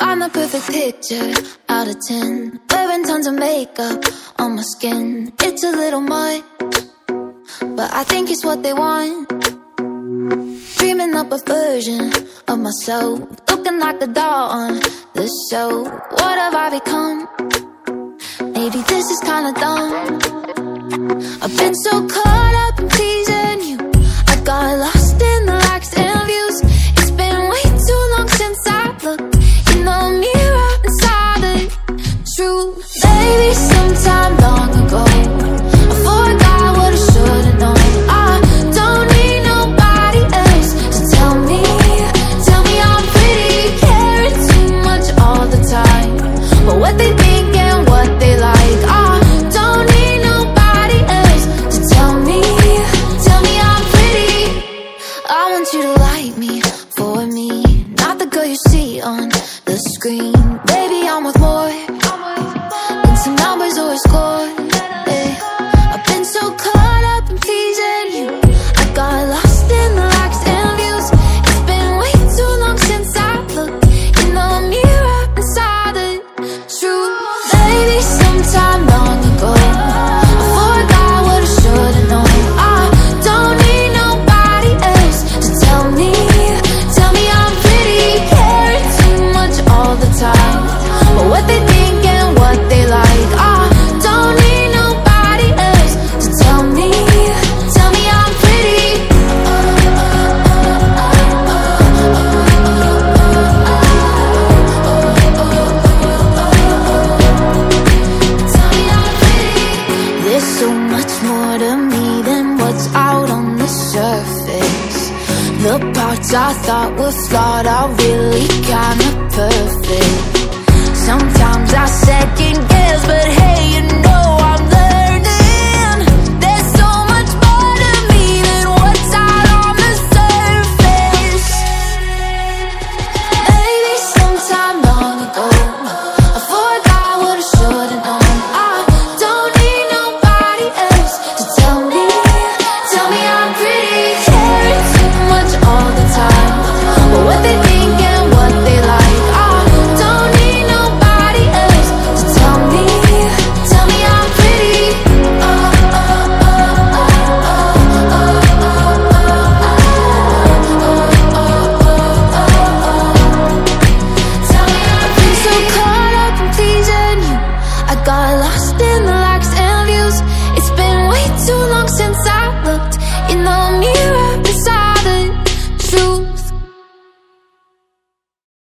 I'm the perfect picture out of 10. Wearing tons of makeup on my skin. It's a little much, but I think it's what they want. Dreaming up a version of myself. Looking like a doll on the show. What have I become? Maybe this is kinda dumb. I've been so caught up in pleasing you. I got lost. Baby, I'm with more Than some numbers or a score. I thought were flawed are really kinda perfect.